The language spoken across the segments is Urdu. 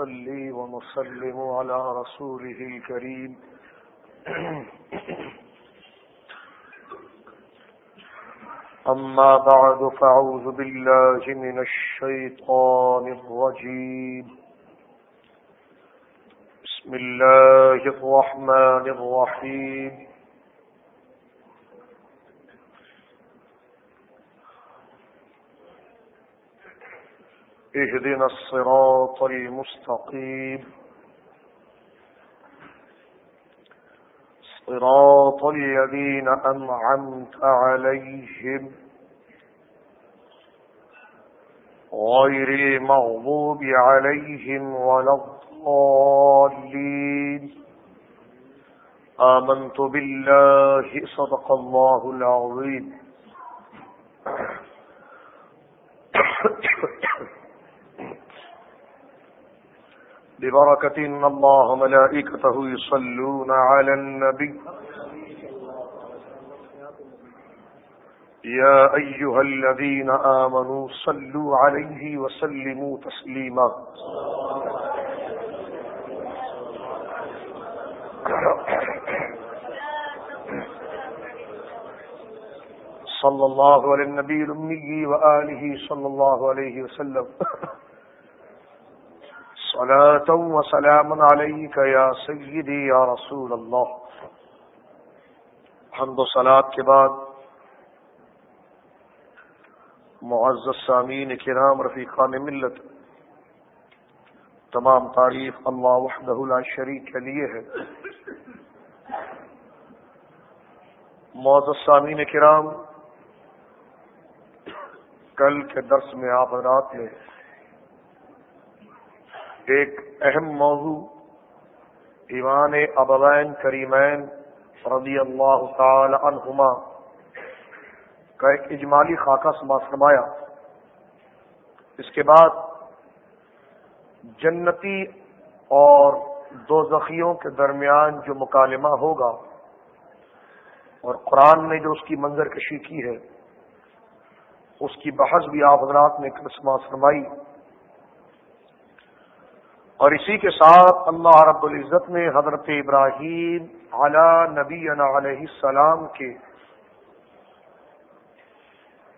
ونصلي ونسلم على رسوله الكريم. أما بعد، فأعوذ بالله من الشيطان الرجيم. بسم الله الرحمن الرحيم. اهدنا الصراط المستقيم. صراط الذين أنعمت عليهم غير المغضوب عليهم ولا الضالين. آمنت بالله صدق الله العظيم. ببركة إن الله ملائكته يصلون على النبي. يا أيها الذين آمنوا صلوا عليه وسلموا تسليما. صلى الله على النبي الأمي وآله صلى الله عليه وسلم. صلاة وسلام عليك يا سيدي يا رسول الله. حمد و صلاة کے بعد معزز سامین کرام رفیقان ملت، تمام تعریف اللہ وحدہ لا شریک کے لیے ہے۔ معزز سامین کرام، کل کے درس میں آپ رات میں ایک اہم موضوع، ایمان ابوین کریمین رضی اللہ تعالی عنہما کا ایک اجمالی خاکہ سما فرمایا۔ اس کے بعد جنتی اور دو زخیوں کے درمیان جو مکالمہ ہوگا اور قرآن نے جو اس کی منظر کشی کی ہے، اس کی بحث بھی آپ حضرات نے کرسما فرمائی۔ اور اسی کے ساتھ اللہ رب العزت نے حضرت ابراہیم علی نبی علیہ السلام کے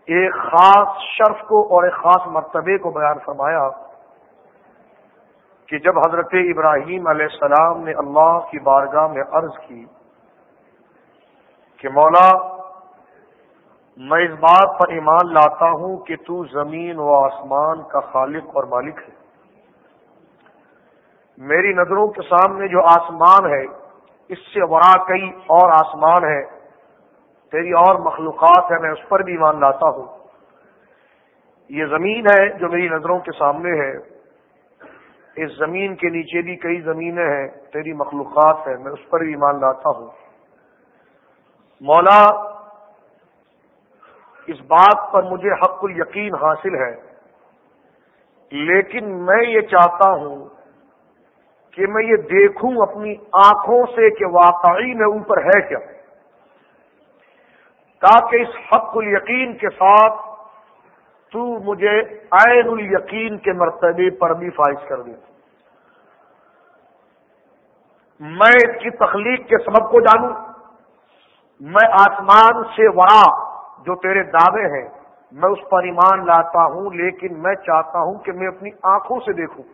ایک خاص شرف کو اور ایک خاص مرتبے کو بیان فرمایا کہ جب حضرت ابراہیم علیہ السلام نے اللہ کی بارگاہ میں عرض کی کہ مولا، میں اس بات پر ایمان لاتا ہوں کہ تو زمین و آسمان کا خالق اور مالک ہے۔ میری نظروں کے سامنے جو آسمان ہے، اس سے ورا کئی اور آسمان ہے تیری اور مخلوقات ہے میں اس پر بھی ایمان لاتا ہوں۔ یہ زمین ہے جو میری نظروں کے سامنے ہے۔ اس زمین کے نیچے بھی کئی زمینیں ہیں، تیری مخلوقات ہے میں اس پر بھی ایمان لاتا ہوں۔ مولا، اس بات پر مجھے حق الیقین حاصل ہے۔ لیکن میں یہ چاہتا ہوں کہ میں یہ دیکھوں اپنی آنکھوں سے کہ واقعی میں اوپر ہے کیا۔ تاکہ اس حق الیقین کے ساتھ تو مجھے عین الیقین کے مرتبے پر بھی فائز کر دے۔ میں اس کی تخلیق کے سبب کو جانوں۔ میں آسمان سے ورا جو تیرے دعوے ہیں، میں اس پر ایمان لاتا ہوں، لیکن میں چاہتا ہوں کہ میں اپنی آنکھوں سے دیکھوں۔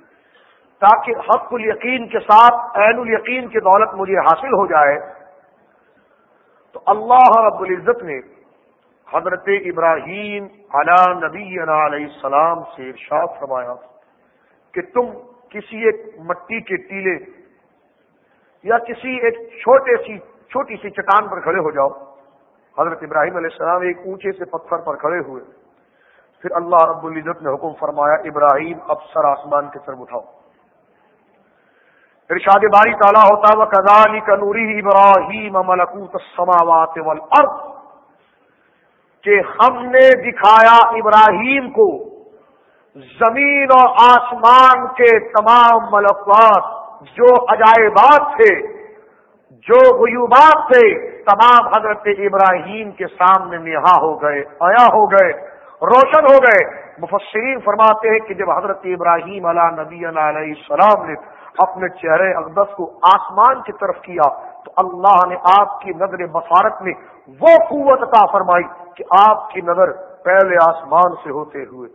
تاکہ حق الیقین کے ساتھ عین الیقین کی دولت مجھے حاصل ہو جائے۔ تو اللہ رب العزت نے حضرت ابراہیم علی نبی علیہ السلام سے ارشاد فرمایا کہ تم کسی ایک مٹی کے ٹیلے یا کسی ایک چھوٹے سی، چھوٹی سی چٹان پر کھڑے ہو جاؤ۔ حضرت ابراہیم علیہ السلام ایک اونچے سے پتھر پر کھڑے ہوئے۔ پھر اللہ رب العزت نے حکم فرمایا، ابراہیم اب سر آسمان کی طرف اٹھاؤ۔ ارشاد باری تعالیٰ ہوتا وہ کزالی کنوری ابراہیم ملکوت السماوات والارض کہ ہم نے دکھایا ابراہیم کو زمین اور آسمان کے تمام ملکوات، جو عجائبات تھے، جو غیوبات تھے، تمام حضرت ابراہیم کے سامنے نہا ہو گئے، آیا ہو گئے، روشن ہو گئے۔ مفسرین فرماتے ہیں کہ جب حضرت ابراہیم علیہ نبی علیہ السلام نے اپنے چہرے اقدس کو آسمان کی طرف کیا تو اللہ نے آپ کی نظر بصارت میں وہ قوت عطا فرمائی کہ آپ کی نظر پہلے آسمان سے ہوتے ہوئے،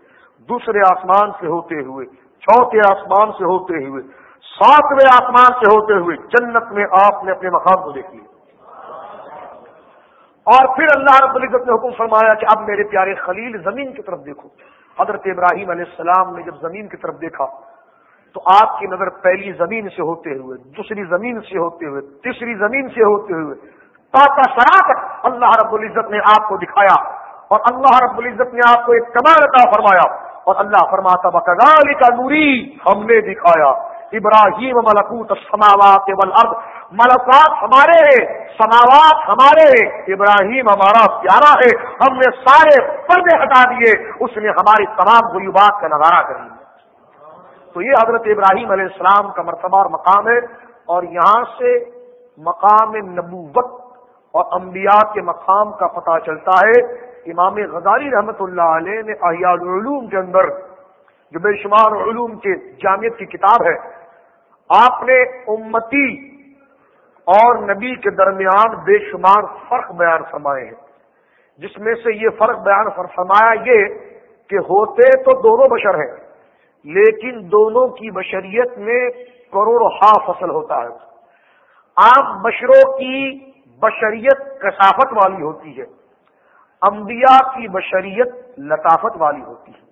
دوسرے آسمان سے ہوتے ہوئے، چوتھے آسمان سے ہوتے ہوئے، ساتویں آسمان سے ہوتے ہوئے جنت میں آپ نے اپنے مقام کو دیکھ لیا۔ اور پھر اللہ رب العزت نے حکم فرمایا کہ اب میرے پیارے خلیل زمین کی طرف دیکھو۔ حضرت ابراہیم علیہ السلام نے جب زمین کی طرف دیکھا تو آپ کی نظر پہلی زمین سے ہوتے ہوئے، دوسری زمین سے ہوتے ہوئے، تیسری زمین سے ہوتے ہوئے۔ تاکہ سراکت اللہ رب العزت نے آپ کو دکھایا اور اللہ رب العزت نے آپ کو ایک کمال عطا فرمایا اور اللہ فرماتا بکالی کا نوری ہم نے دکھایا ابراہیم ملکوت سماوات والارض ملکات ہمارے ہیں، سماوات ہمارے ہیں ابراہیم ہمارا پیارا ہے، ہم نے سارے پردے ہٹا دیے، اس نے ہماری تمام غیوبات کا نظارہ کر لیا۔ تو یہ حضرت ابراہیم علیہ السلام کا مرتبہ اور مقام ہے اور یہاں سے مقام نبوت اور انبیاء کے مقام کا پتہ چلتا ہے۔ امام غزالی رحمت اللہ علیہ نے احیاء العلوم کے اندر، جو بے شمار علوم کے جامعت کی کتاب ہے، آپ نے امتی اور نبی کے درمیان بے شمار فرق بیان فرمائے ہیں۔ جس میں سے یہ فرق بیان فرمایا یہ کہ ہوتے تو دونوں بشر ہیں لیکن دونوں کی بشریت میں کروڑ ہا فصل ہوتا ہے۔ عام بشروں کی بشریت کثافت والی ہوتی ہے۔ انبیاء کی بشریت لطافت والی ہوتی ہے۔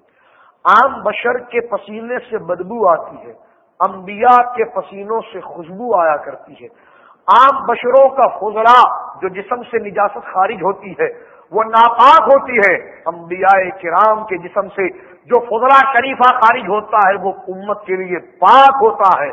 عام بشر کے پسینے سے بدبو آتی ہے۔ انبیاء کے پسینوں سے خوشبو آیا کرتی ہے۔ عام بشروں کا فضلہ جو جسم سے نجاست خارج ہوتی ہے وہ ناپاک ہوتی ہے۔ انبیاء کرام کے جسم سے جو فضلہ شریفہ خارج ہوتا ہے، وہ امت کے لیے پاک ہوتا ہے۔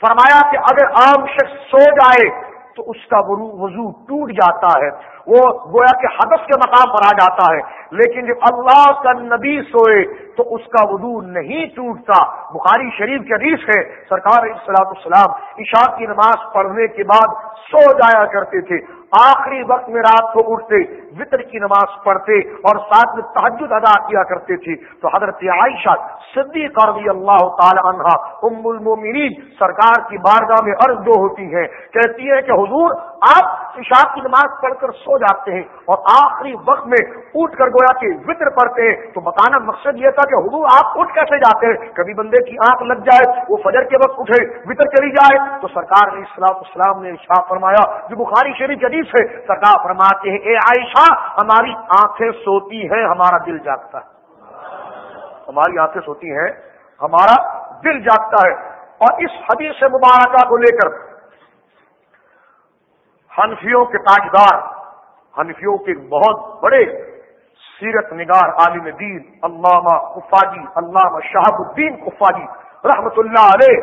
فرمایا کہ اگر عام شخص سو جائے تو اس کا وضو ٹوٹ جاتا ہے۔ وہ گویا کہ حدث کے مقام پر آ جاتا ہے۔ لیکن جب اللہ کا نبی سوئے تو اس کا وضو نہیں ٹوٹتا۔ بخاری شریف کے حدیث ہے، سرکار السلام السلام عشاء کی نماز پڑھنے کے بعد سو جایا کرتے تھے۔ آخری وقت میں رات کو اٹھتے، وطر کی نماز پڑھتے اور ساتھ میں تحجد ادا کیا کرتے تھے۔ تو حضرت عائشہ صدیق رضی اللہ تعالی عنہ ام المومنین سرکار کی بارگاہ میں عرض دو ہوتی ہے کہتی ہے کہ حضور آپ عشاء کی نماز پڑھ کر سو جاتے ہیں اور آخری وقت میں اٹھ کر گویا کہ وطر پڑھتے ہیں، تو بتانا مقصد یہ تھا کہ حضور آپ اٹھ کیسے جاتے ہیں؟ کبھی بندے کی آنکھ لگ جائے، وہ فجر کے وقت اٹھے، وطر چلی جائے، تو سرکار نے اسلام اسلام نے شاہ فرمایا، جو بخاری شریف جدید سے سرکار فرماتے ہیں، اے عائشہ، ہماری آنکھیں سوتی ہیں، ہمارا دل جاگتا ہے۔ ہماری آنکھیں سوتی ہیں، ہمارا دل جاگتا ہے۔ اور اس حدیث مبارکہ کو لے کر حنفیوں کے تاجدار، حنفیوں کے بہت بڑے سیرت نگار عالم دین، علامہ کفاجی علامہ شہاب الدین کفاجی رحمت اللہ علیہ،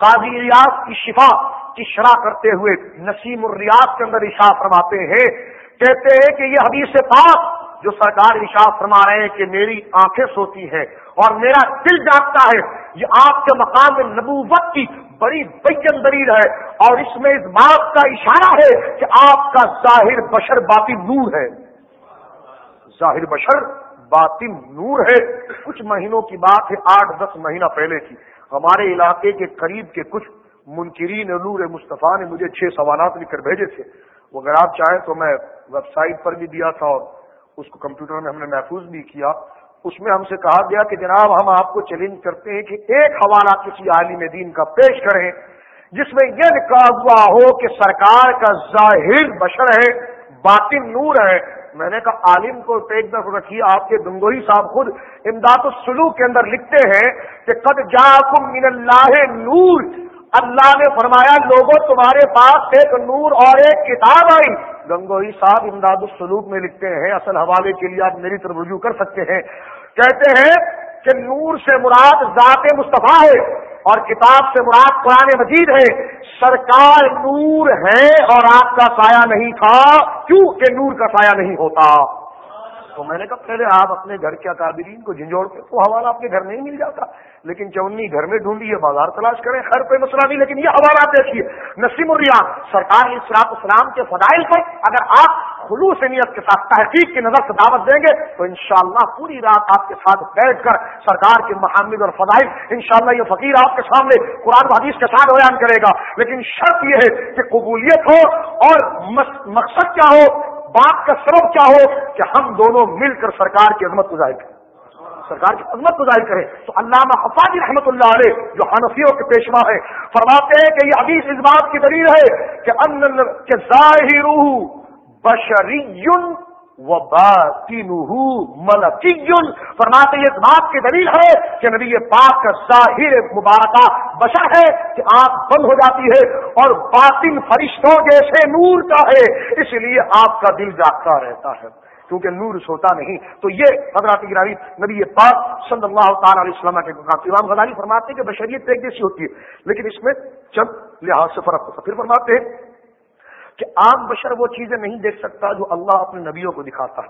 قاضی ریاض کی شفا کی شرح کرتے ہوئے نسیم الریاض کے اندر اشاع فرماتے ہیں، کہتے ہیں کہ یہ حدیث پاک جو سرکار اشاع فرما رہے ہیں کہ میری آنکھیں سوتی ہیں اور میرا دل جاگتا ہے، یہ آپ کے مقام نبوت کی بڑی بین دلیل ہے اور اس میں اس بات کا اشارہ ہے کہ آپ کا ظاہر بشر باطن نور ہے۔ ظاہر بشر باطن نور ہے۔ کچھ مہینوں کی بات ہے، آٹھ دس مہینہ پہلے کی۔ ہمارے علاقے کے قریب کے کچھ منکرین نور مصطفیٰ نے مجھے چھ سوالات لکھ کر بھیجے تھے۔ وہ اگر آپ چاہیں تو میں ویب سائٹ پر بھی دیا تھا اور اس کو کمپیوٹر میں ہم نے محفوظ بھی کیا۔ اس میں ہم سے کہا گیا کہ جناب ہم آپ کو چیلنج کرتے ہیں کہ ایک حوالہ کسی عالم دین کا پیش کریں، جس میں یہ لکھا ہوا ہو کہ سرکار کا ظاہر بشر ہے، باطن نور ہے۔ میں نے کہا، عالم کو ایک طرف رکھی آپ کے دنگوہی صاحب خود امداد السلوک کے اندر لکھتے ہیں کہ قد جا من اللہ نور۔ اللہ نے فرمایا، لوگوں تمہارے پاس ایک نور اور ایک کتاب آئی۔ گنگوئی صاحب امداد السلوک میں لکھتے ہیں، اصل حوالے کے لیے آپ میری طرف رجوع کر سکتے ہیں۔ کہتے ہیں کہ نور سے مراد ذات مصطفیٰ ہے اور کتاب سے مراد قرآن مجید ہے۔ سرکار نور ہے اور آپ کا سایہ نہیں تھا، کیوں کہ نور کا سایہ نہیں ہوتا؟ تو میں نے کہا پہلے آپ اپنے گھر کے اکابرین کو جھنجھوڑ کے تو حوالہ آپ کے گھر نہیں مل جاتا۔ لیکن چونی گھر میں ڈھونڈیے بازار تلاش کریں، خیر کوئی مسئلہ نہیں، لیکن یہ حوالات دیکھیے۔ نسیم الریاض، سرکار اسرات اسلام کے فضائل پر اگر آپ خلوص نیت کے ساتھ تحقیق کی نظر سے دعوت دیں گے، تو انشاءاللہ پوری رات آپ کے ساتھ بیٹھ کر سرکار کے محمد اور فضائل، انشاءاللہ یہ فقیر آپ کے سامنے قرآن حدیث کے ساتھ بیان کرے گا۔ لیکن شرط یہ ہے کہ قبولیت ہو اور مقصد کیا ہو؟ بات کا سبب کیا ہو کہ ہم دونوں مل کر سرکار کی عظمت کو ظاہر کریں۔ سرکار کی عظمت کو ظاہر کریں۔ تو علامہ حفاظ رحمۃ اللہ علیہ جو حنفیوں کے پیشوا ہے فرماتے ہیں کہ یہ حدیث اس بات کی دلیل ہے کہ ان ظاہر بشری وہ باطن ملکی۔ فرماتے یہ بات کی دلیل ہے کہ نبی پاک کا ظاہر مبارکہ بشا ہے کہ آنکھ بند ہو جاتی ہے اور باطن فرشتوں جیسے نور کا ہے۔ اس لیے آپ کا دل جاگتا رہتا ہے۔ کیونکہ نور سوتا نہیں۔ تو یہ حضرات گرامی نبی پاک صلی اللہ تعالی علیہ وسلم کے امام غزالی فرماتے ہیں کہ بشریت ایک جیسی ہوتی ہے۔ لیکن اس میں چند لحاظ سے فرق ہوتا پھر فرماتے ہیں کہ عام بشر وہ چیزیں نہیں دیکھ سکتا جو اللہ اپنے نبیوں کو دکھاتا ہے۔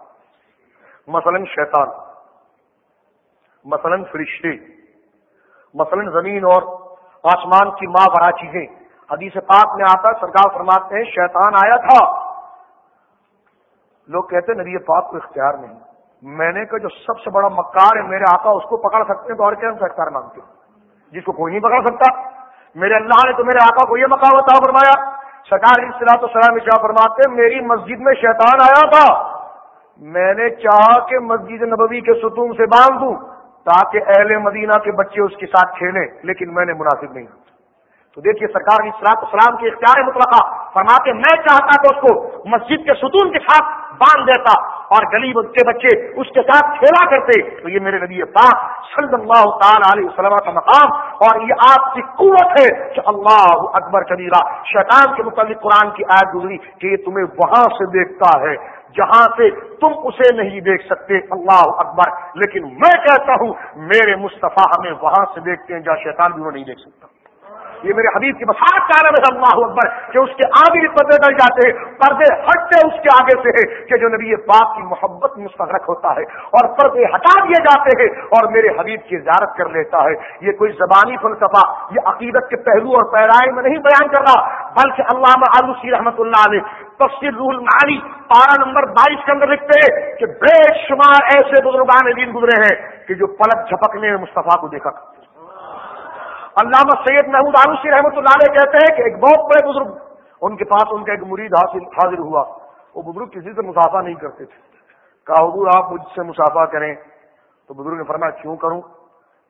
مثلا شیطان، مثلا فرشتے، مثلا زمین اور آسمان کی ماں بڑا چیزیں۔ حدیث پاک میں آتا سرکار فرماتے ہیں، شیطان آیا تھا۔ لوگ کہتے نبی پاک کو اختیار نہیں۔ میں نے کہا، جو سب سے بڑا مکار ہے میرے آقا، اس کو پکڑ سکتے ہیں تو اور کیا سے اختیار مانگتے جس کو کوئی نہیں پکڑ سکتا۔ میرے اللہ نے تو میرے آقا کو یہ مقام عطا فرمایا۔ سرکار تو سلام کیا فرماتے میری مسجد میں شیطان آیا تھا۔ میں نے چاہا کہ مسجد نبوی کے ستون سے باندھ دوں تاکہ اہل مدینہ کے بچے اس کے ساتھ کھیلیں، لیکن میں نے مناسب نہیں تو دیکھیے سرکار اسلام اسلام کے اختیار مطلقہ فرماتے میں چاہتا کہ اس کو مسجد کے ستون کے ساتھ باندھ دیتا اور غریب کے بچے اس کے ساتھ کھیلا کرتے۔ تو یہ میرے نبی پاک صلی اللہ تعالی علیہ وسلم کا مقام اور یہ آپ کی قوت ہے کہ اللہ اکبر کبیرہ شیطان کے متعلق قرآن کی آیت گزری کہ یہ تمہیں وہاں سے دیکھتا ہے، جہاں سے تم اسے نہیں دیکھ سکتے، اللہ اکبر۔ لیکن میں کہتا ہوں، میرے مصطفیٰ ہمیں وہاں سے دیکھتے ہیں جہاں شیطان بھی وہ نہیں دیکھ سکتا۔ یہ میرے حبیب کی مساط کا نام ہے، اللہ اکبر، کہ اس کے آگے بھی پردے ڈل جاتے ہیں، پردے ہٹتے اس کے آگے سے ہے کہ جو نبی پاک کی محبت مستغرق ہوتا ہے اور پردے ہٹا دیے جاتے ہیں اور میرے حبیب کی زیارت کر لیتا ہے۔ یہ کوئی زبانی فلسفہ، یہ عقیدت کے پہلو اور پیرائے میں نہیں بیان کر رہا، بلکہ علامہ آلوسی رحمۃ اللہ علیہ تفصیل رول معانی پارا نمبر بائیس کے اندر لکھتے ہیں کہ بے شمار ایسے بزرگان دین گزرے ہیں کہ جو پلک جھپکنے میں مصطفیٰ کو دیکھا کرتے علامہ سید محمود آروسی رحمۃ اللہ علیہ کہتے ہیں کہ ایک بہت بڑے بزرگ ان کے پاس ان کا ایک مرید حاصل حاضر ہوا۔ وہ بزرگ کسی سے مسافہ نہیں کرتے تھے۔ کہا، حضور، آپ مجھ سے مسافہ کریں۔ تو بزرگ نے فرمایا، کیوں کروں؟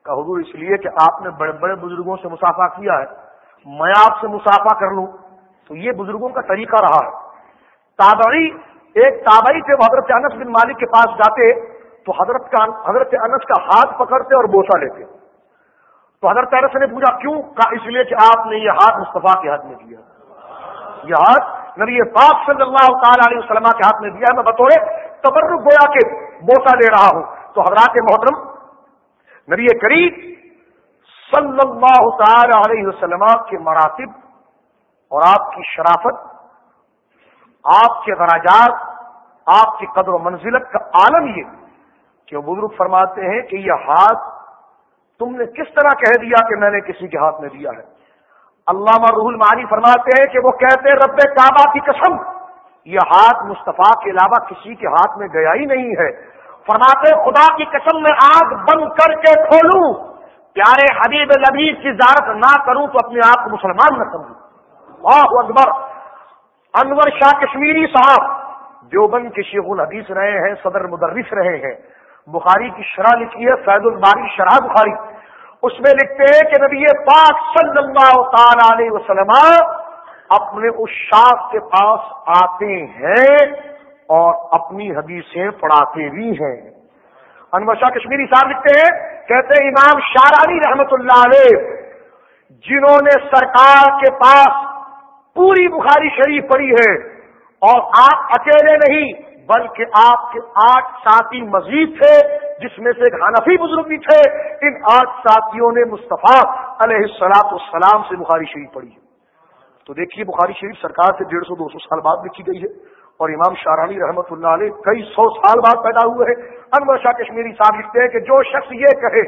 کہا، حضور، اس لیے کہ آپ نے بڑے بڑے بزرگوں سے مسافہ کیا ہے۔ میں آپ سے مسافہ کر لوں۔ تو یہ بزرگوں کا طریقہ رہا ہے۔ تابعی ایک تابعی تھے وہ حضرت انس بن مالک کے پاس جاتے تو حضرت کا حضرت انس کا ہاتھ پکڑتے اور بوسا لیتے۔ تو حضرت عرص نے پوچھا، کیوں؟ اس لیے کہ آپ نے یہ ہاتھ مصطفیٰ کے ہاتھ میں دیا یہ ہاتھ نبی پاک صلی اللہ تعالی علیہ وسلم کے ہاتھ میں دیا میں بطور تبرک گویا کے بوسا لے رہا ہوں۔ تو حضرات محترم، نبی کریم صلی اللہ تعالی علیہ وسلم کے مراتب اور آپ کی شرافت، آپ کے دراجات، آپ کی قدر و منزلت کا عالم یہ کہ وہ بزرگ فرماتے ہیں کہ یہ ہاتھ تم نے کس طرح کہہ دیا کہ میں نے کسی کے ہاتھ میں دیا ہے؟ علامہ روح المانی فرماتے ہیں کہ وہ کہتے رب کعبہ کی قسم، یہ ہاتھ مصطفیٰ کے علاوہ کسی کے ہاتھ میں گیا ہی نہیں ہے۔ فرماتے خدا کی قسم میں آگ بند کر کے کھولوں، پیارے حبیب لبیب کی زیارت نہ کروں تو اپنے آپ کو مسلمان نہ سمجھوں۔ واہ اکبر۔ انور شاہ کشمیری صاحب جو بند کے شیخ الحدیث رہے ہیں، صدر مدرس رہے ہیں۔ بخاری کی شرح لکھی ہے، فیض الباری شرح بخاری۔ اس میں لکھتے ہیں کہ نبی پاک صلی اللہ تعالی علیہ وسلم اپنے اس شاخ کے پاس آتے ہیں اور اپنی حدیثیں پڑھاتے بھی ہیں۔ انور شاہ کشمیری صاحب لکھتے ہیں، کہتے ہیں، امام شارانی رحمت اللہ علیہ، جنہوں نے سرکار کے پاس پوری بخاری شریف پڑھی ہے اور آپ اکیلے نہیں بلکہ آپ کے آٹھ ساتھی مزید تھے، جس میں سے ایک حنفی بزرگ بھی تھے، ان آٹھ ساتھیوں نے مصطفیٰ علیہ السلاط السلام سے بخاری شریف پڑھی ہے۔ تو دیکھیے، بخاری شریف سرکار سے ڈیڑھ سو، دو سو سال بعد لکھی گئی ہے اور امام شارانی رحمت اللہ علیہ کئی سو سال بعد پیدا ہوئے ہیں۔ انور شاہ کشمیری صاحب لکھتے ہیں کہ جو شخص یہ کہے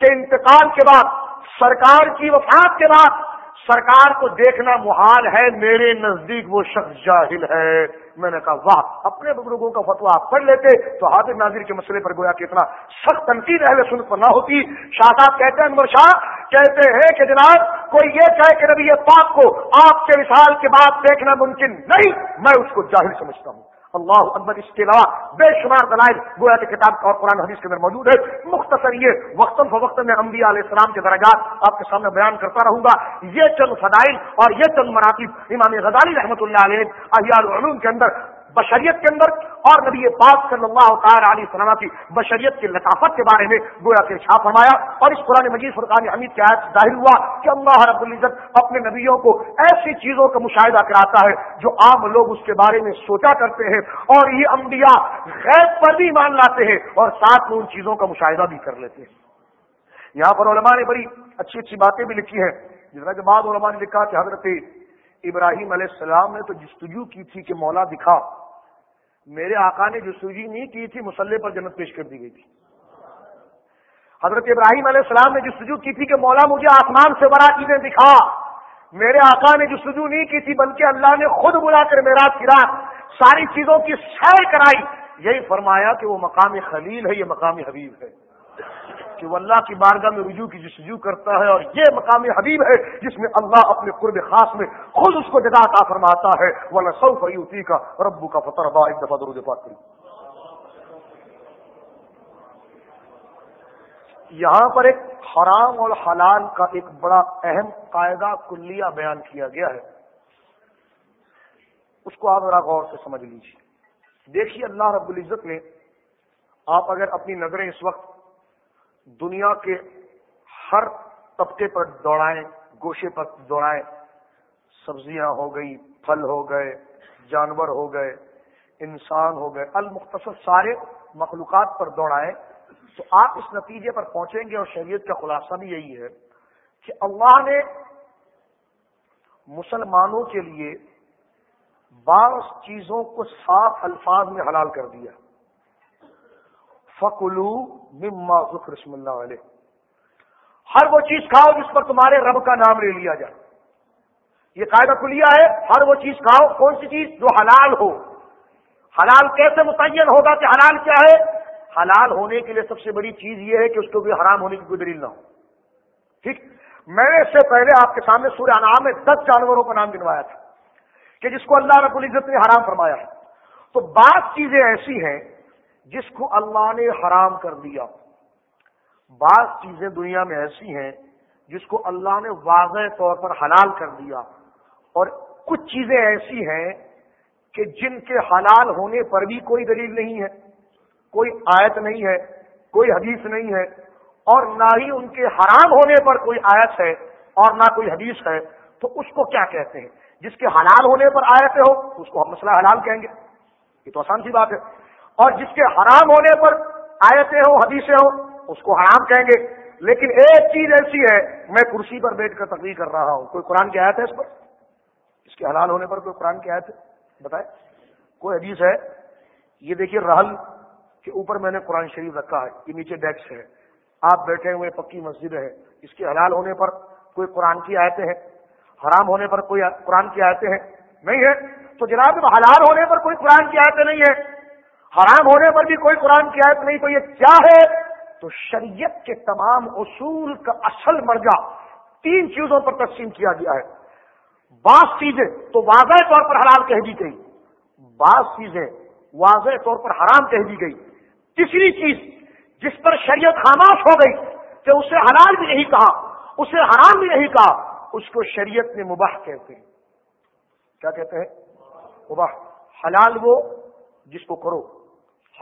کہ انتقال کے بعد، سرکار کی وفات کے بعد سرکار کو دیکھنا محال ہے، میرے نزدیک وہ شخص جاہل ہے۔ میں نے کہا، واہ، اپنے بزرگوں کا فتوا آپ پڑھ لیتے تو حاضر ناظر کے مسئلے پر گویا کہ اتنا سخت تنقید اہل سن پر نہ ہوتی۔ شاہ صاحب کہتے ہیں، انور شاہ، کہتے ہیں کہ جناب، کوئی یہ کہے کہ نبی پاک کو آپ کے مثال کے بعد دیکھنا ممکن نہیں، میں اس کو جاہل سمجھتا ہوں۔ اللہ اکبر اس کے علاوہ بے شمار دلائل گویا کہ کتاب اور قرآن حدیث کے اندر موجود ہے. مختصر یہ وقتاً فوقتاً میں انبیاء علیہ السلام کے درجات آپ کے سامنے بیان کرتا رہوں گا. یہ چند فضائل اور یہ چند مراتب امام غزالی رحمۃ اللہ علیہ احیاء العلوم کے اندر بشریت کے اندر اور نبی پاک صلی اللہ تعالی علیہ وسلم کی بشریت کی لطافت کے بارے میں گویا کے چھاپ فرمایا اور اس قرآن مجید فرقان حمید کے آیت ظاہر ہوا کہ اللہ رب العزت اپنے نبیوں کو ایسی چیزوں کا مشاہدہ کراتا ہے جو عام لوگ اس کے بارے میں سوچا کرتے ہیں اور یہ انبیاء غیب پر بھی مان لاتے ہیں اور ساتھ میں ان چیزوں کا مشاہدہ بھی کر لیتے ہیں۔ یہاں پر علماء نے بڑی اچھی اچھی باتیں بھی لکھی ہیں۔ جس طرح کے بعد علماء نے لکھا کہ حضرت ابراہیم علیہ السلام نے تو جستجو کی تھی کہ مولا دکھا۔ میرے آقا نے جسوجی نہیں کی تھی مسلح پر جنت پیش کر دی گئی تھی۔ حضرت ابراہیم علیہ السلام نے جسجو کی تھی کہ مولا مجھے آسمان سے بڑا چیزیں دکھا۔ میرے آقا نے جسجو نہیں کی تھی، بلکہ اللہ نے خود بلا کر میرا پھرا ساری چیزوں کی سیر کرائی۔ یہی فرمایا کہ وہ مقام خلیل ہے، یہ مقام حبیب ہے۔ کہ وہ اللہ کی بارگاہ میں رجوع کی جسجو کرتا ہے اور یہ مقام حبیب ہے جس میں اللہ اپنے قرب خاص میں خود اس کو جگہ عطا فرماتا ہے. وہ سو فیوتی کا ربو کا فتح با ایک دفعہ درود پاک کری یہاں پر ایک حرام اور حلال کا ایک بڑا اہم قاعدہ کلیہ بیان کیا گیا ہے. اس کو آپ ذرا غور سے سمجھ لیجیے دیکھیے اللہ رب العزت نے آپ اگر اپنی نظریں اس وقت دنیا کے ہر طبقے پر دوڑائیں، گوشے پر دوڑائیں۔ سبزیاں ہو گئی پھل ہو گئے، جانور ہو گئے، انسان ہو گئے۔ المختصر سارے مخلوقات پر دوڑائیں تو آپ اس نتیجے پر پہنچیں گے اور شریعت کا خلاصہ بھی یہی ہے کہ اللہ نے مسلمانوں کے لیے بعض چیزوں کو صاف الفاظ میں حلال کر دیا۔ فکلو مما ذکر رسم اللہ علیہ ہر وہ چیز کھاؤ جس پر تمہارے رب کا نام لے لیا جائے۔ یہ قاعدہ کلیا ہے، ہر وہ چیز کھاؤ، کون سی چیز جو حلال ہو۔ حلال کیسے متعین ہوگا کہ حلال کیا ہے؟ حلال ہونے کے لیے سب سے بڑی چیز یہ ہے کہ اس کو بھی حرام ہونے کی کوئی دلیل نہ ہو۔ ٹھیک؟ میں نے اس سے پہلے آپ کے سامنے سورہ انعام میں دس جانوروں کا نام گنوایا تھا کہ جس کو اللہ رب العزت نے حرام فرمایا ہے۔ تو بعض چیزیں ایسی ہیں جس کو اللہ نے حرام کر دیا۔ بعض چیزیں دنیا میں ایسی ہیں جس کو اللہ نے واضح طور پر حلال کر دیا۔ اور کچھ چیزیں ایسی ہیں کہ جن کے حلال ہونے پر بھی کوئی دلیل نہیں ہے۔ کوئی آیت نہیں ہے، کوئی حدیث نہیں ہے۔ اور نہ ہی ان کے حرام ہونے پر کوئی آیت ہے اور نہ کوئی حدیث ہے۔ تو اس کو کیا کہتے ہیں؟ جس کے حلال ہونے پر آیتیں ہو اس کو ہم مسئلہ حلال کہیں گے۔ یہ تو آسان سی بات ہے۔ اور جس کے حرام ہونے پر آیتیں ہوں، حدیثیں ہوں، اس کو حرام کہیں گے۔ لیکن ایک چیز ایسی ہے، میں کرسی پر بیٹھ کر تقریر کر رہا ہوں۔ کوئی قرآن کی آیت ہے اس پر؟ اس کے حلال ہونے پر کوئی قرآن کی آیت ہے؟ بتائے کوئی حدیث ہے؟ یہ دیکھیے رحل کے اوپر میں نے قرآن شریف رکھا ہے، یہ نیچے ڈیکس ہے۔ آپ بیٹھے ہوئے، پکی مسجد ہے۔ اس کے حلال ہونے پر کوئی قرآن کی آیتیں ہیں؟ حرام ہونے پر کوئی قرآن کی آیتیں ہیں؟ نہیں ہے۔ تو جناب، حلال ہونے پر کوئی قرآن کی آیتیں نہیں ہے حرام ہونے پر بھی کوئی قرآن کی آیت نہیں تو یہ کیا ہے؟ تو شریعت کے تمام اصول کا اصل مرجع تین چیزوں پر تقسیم کیا گیا ہے۔ بعض چیزیں تو واضح طور پر حلال کہہ دی گئی۔ بعض چیزیں واضح طور پر حرام کہہ دی گئی۔ تیسری چیز جس پر شریعت خاموش ہو گئی کہ اسے حلال بھی نہیں کہا، اسے حرام بھی نہیں کہا، اس کو شریعت نے مباح کہتے ہیں کیا کہتے ہیں؟ مباح۔ حلال وہ جس کو کرو۔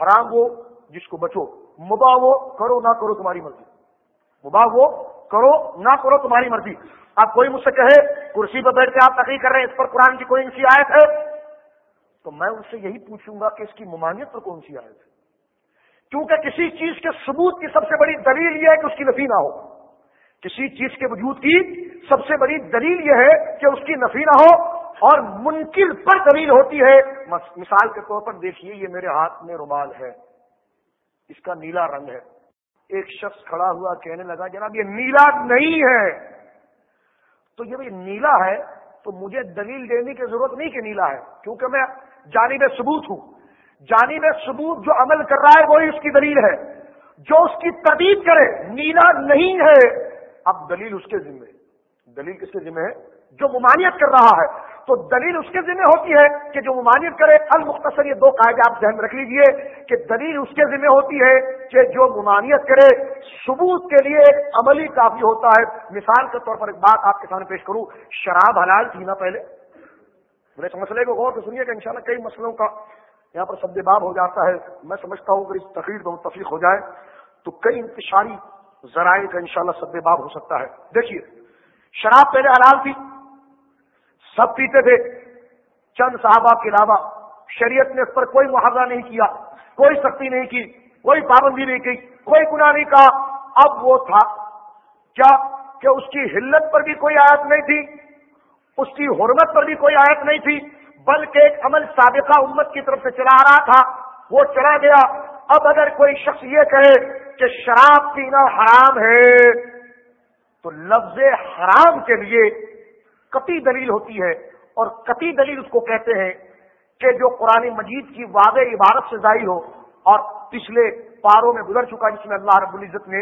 حرام وہ جس کو بچو۔ مبا وہ کرو، نہ کرو تمہاری مرضی۔ مبا وہ کرو، نہ کرو تمہاری مرضی۔ آپ کوئی مجھ سے کہے، کرسی پر بیٹھ کے آپ تقریر کر رہے ہیں، اس پر قرآن کی کوئی سی آیت ہے؟ تو میں ان سے یہی پوچھوں گا کہ اس کی ممانعت پر کون سی آیت ہے؟ کیونکہ کسی چیز کے ثبوت کی سب سے بڑی دلیل یہ ہے کہ اس کی نفی نہ ہو۔ کسی چیز کے وجود کی سب سے بڑی دلیل یہ ہے کہ اس کی نفی نہ ہو۔ اور منکر پر دلیل ہوتی ہے۔ مثال کے طور پر دیکھیے، یہ میرے ہاتھ میں رومال ہے۔ اس کا نیلا رنگ ہے۔ ایک شخص کھڑا ہوا کہنے لگا، جناب، یہ نیلا نہیں ہے۔ تو یہ نیلا ہے، تو مجھے دلیل دینے کی ضرورت نہیں کہ نیلا ہے، کیونکہ میں جانب ثبوت ہوں۔ جانب ثبوت جو عمل کر رہا ہے، وہی اس کی دلیل ہے۔ جو اس کی تردید کرے، نیلا نہیں ہے اب دلیل اس کے ذمے دلیل کس کے ذمہ ہے؟ جو ممانعت کر رہا ہے، تو دلیل اس کے ذمہ ہوتی ہے کہ جو ممانعت کرے، المختصر یہ دو قاعدے آپ ذہن رکھ لیجیے کہ دلیل اس کے ذمہ ہوتی ہے کہ جو ممانعت کرے، ثبوت کے لیے ایک عملی کافی ہوتا ہے۔ مثال کے طور پر ایک بات آپ کے سامنے پیش کروں، شراب حلال تھی نا پہلے؟ میرے اس مسئلے کو غور سے سنیے کہ انشاءاللہ کئی مسئلوں کا یہاں پر سب باب ہو جاتا ہے۔ میں سمجھتا ہوں اگر اس تقریر میں تفریح ہو جائے تو کئی انتشاری ذرائع کا انشاءاللہ شاء باب ہو سکتا ہے۔ دیکھیے، شراب پہلے حلال تھی۔ سب پیتے تھے۔ چند صحابہ کے علاوہ شریعت نے اس پر کوئی محاذہ نہیں کیا، کوئی سختی نہیں کی، کوئی پابندی نہیں کی، کوئی گناہ نہیں کہا۔ اب وہ تھا۔ کیا کہ اس کی حلت پر بھی کوئی آیت نہیں تھی؟ اس کی حرمت پر بھی کوئی آیت نہیں تھی، بلکہ ایک عمل سابقہ امت کی طرف سے چلا رہا تھا۔ وہ چلا گیا۔ اب اگر کوئی شخص یہ کہے کہ شراب پینا حرام ہے، تو لفظ حرام کے لیے کتی دلیل ہوتی ہے اور کتی دلیل اس کو کہتے ہیں کہ جو قرآن مجید کی واضح عبارت سے ظاہر ہو اور پچھلے پاروں میں گزر چکا جس میں اللہ رب العزت نے